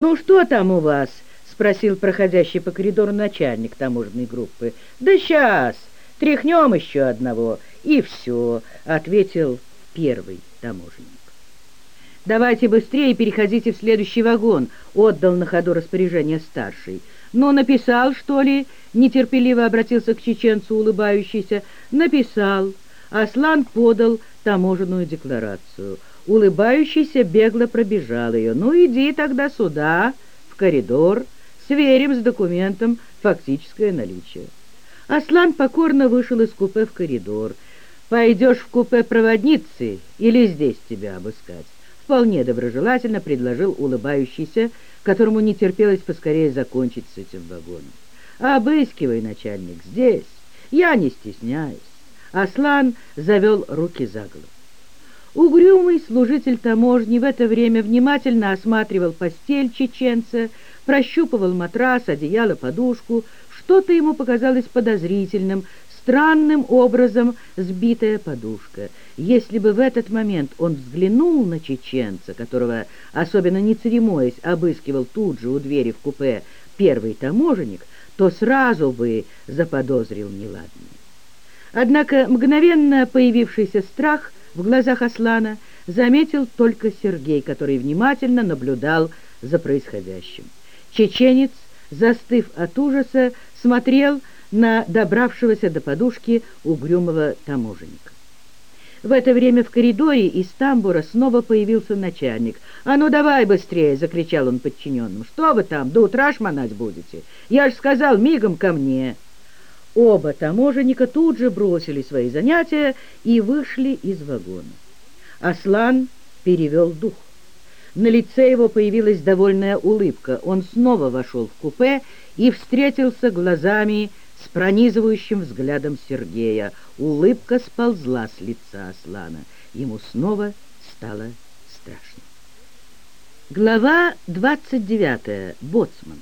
«Ну что там у вас?» — спросил проходящий по коридору начальник таможенной группы. «Да сейчас! Тряхнем еще одного, и все», — ответил первый таможенник. «Давайте быстрее переходите в следующий вагон», — отдал на ходу распоряжение старший. «Ну, написал, что ли?» — нетерпеливо обратился к чеченцу, улыбающийся. «Написал». Аслан подал таможенную декларацию. Улыбающийся бегло пробежал ее. «Ну, иди тогда сюда, в коридор, сверим с документом фактическое наличие». Аслан покорно вышел из купе в коридор. «Пойдешь в купе проводницы или здесь тебя обыскать?» Вполне доброжелательно предложил улыбающийся, которому не терпелось поскорее закончить с этим вагоном. «Обыскивай, начальник, здесь. Я не стесняюсь». Аслан завел руки за голову. Угрюмый служитель таможни в это время внимательно осматривал постель чеченца, прощупывал матрас, одеяло, подушку. Что-то ему показалось подозрительным, странным образом сбитая подушка. Если бы в этот момент он взглянул на чеченца, которого, особенно не церемоясь, обыскивал тут же у двери в купе первый таможенник, то сразу бы заподозрил неладное. Однако мгновенно появившийся страх в глазах Аслана заметил только Сергей, который внимательно наблюдал за происходящим. Чеченец, застыв от ужаса, смотрел на добравшегося до подушки угрюмого таможенника. В это время в коридоре из тамбура снова появился начальник. «А ну давай быстрее!» — закричал он подчиненным. «Что вы там, до утра шмонать будете? Я ж сказал, мигом ко мне!» Оба таможенника тут же бросили свои занятия и вышли из вагона. Аслан перевел дух. На лице его появилась довольная улыбка. Он снова вошел в купе и встретился глазами с пронизывающим взглядом Сергея. Улыбка сползла с лица Аслана. Ему снова стало страшно. Глава двадцать девятая. Боцман.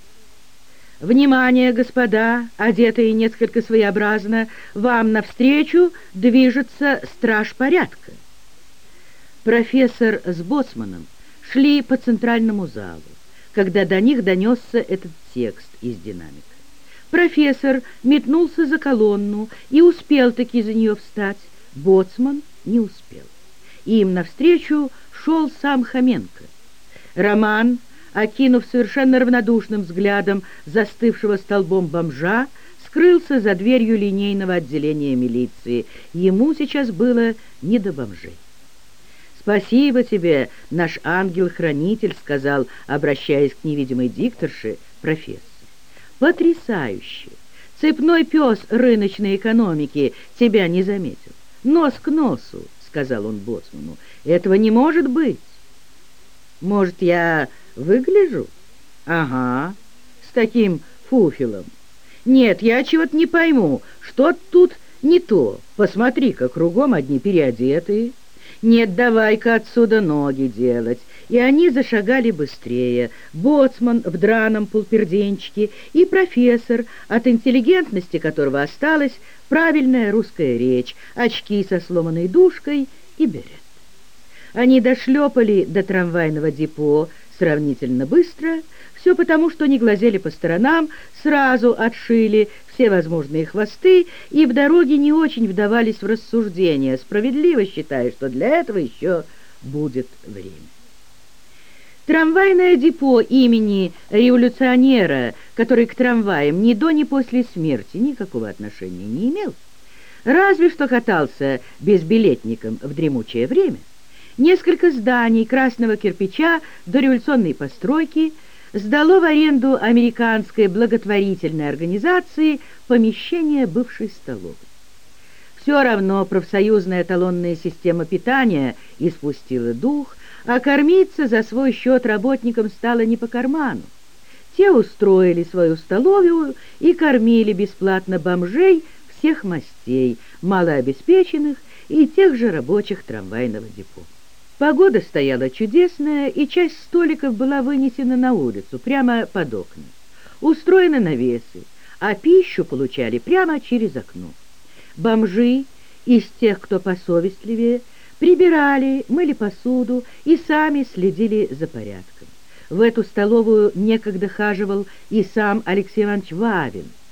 «Внимание, господа!» Одетые несколько своеобразно, «Вам навстречу движется страж порядка!» Профессор с боцманом шли по центральному залу, когда до них донесся этот текст из динамика. Профессор метнулся за колонну и успел таки за нее встать. Боцман не успел. Им навстречу шел сам Хоменко. Роман окинув совершенно равнодушным взглядом застывшего столбом бомжа, скрылся за дверью линейного отделения милиции. Ему сейчас было не до бомжей. «Спасибо тебе, наш ангел-хранитель», — сказал, обращаясь к невидимой дикторше, профессор. «Потрясающе! Цепной пес рыночной экономики тебя не заметил. Нос к носу», — сказал он боцману. «Этого не может быть». «Может, я Выгляжу? Ага, с таким фуфелом. Нет, я чего-то не пойму, что тут не то. Посмотри-ка, кругом одни переодетые. Нет, давай-ка отсюда ноги делать. И они зашагали быстрее. Боцман в драном полперденчике и профессор, от интеллигентности которого осталась правильная русская речь, очки со сломанной душкой и берет. Они дошлепали до трамвайного депо, сравнительно быстро, все потому, что не глазели по сторонам, сразу отшили все возможные хвосты и в дороге не очень вдавались в рассуждения, справедливо считая, что для этого еще будет время. Трамвайное депо имени революционера, который к трамваям ни до, ни после смерти никакого отношения не имел, разве что катался безбилетником в дремучее время – Несколько зданий красного кирпича дореволюционной постройки сдало в аренду американской благотворительной организации помещение бывшей столовой. Все равно профсоюзная талонная система питания испустила дух, а кормиться за свой счет работникам стало не по карману. Те устроили свою столовую и кормили бесплатно бомжей всех мастей, малообеспеченных и тех же рабочих трамвайного депо. Погода стояла чудесная, и часть столиков была вынесена на улицу, прямо под окна. Устроены навесы, а пищу получали прямо через окно. Бомжи из тех, кто посовестливее, прибирали, мыли посуду и сами следили за порядком. В эту столовую некогда хаживал и сам Алексей Иванович Вавин –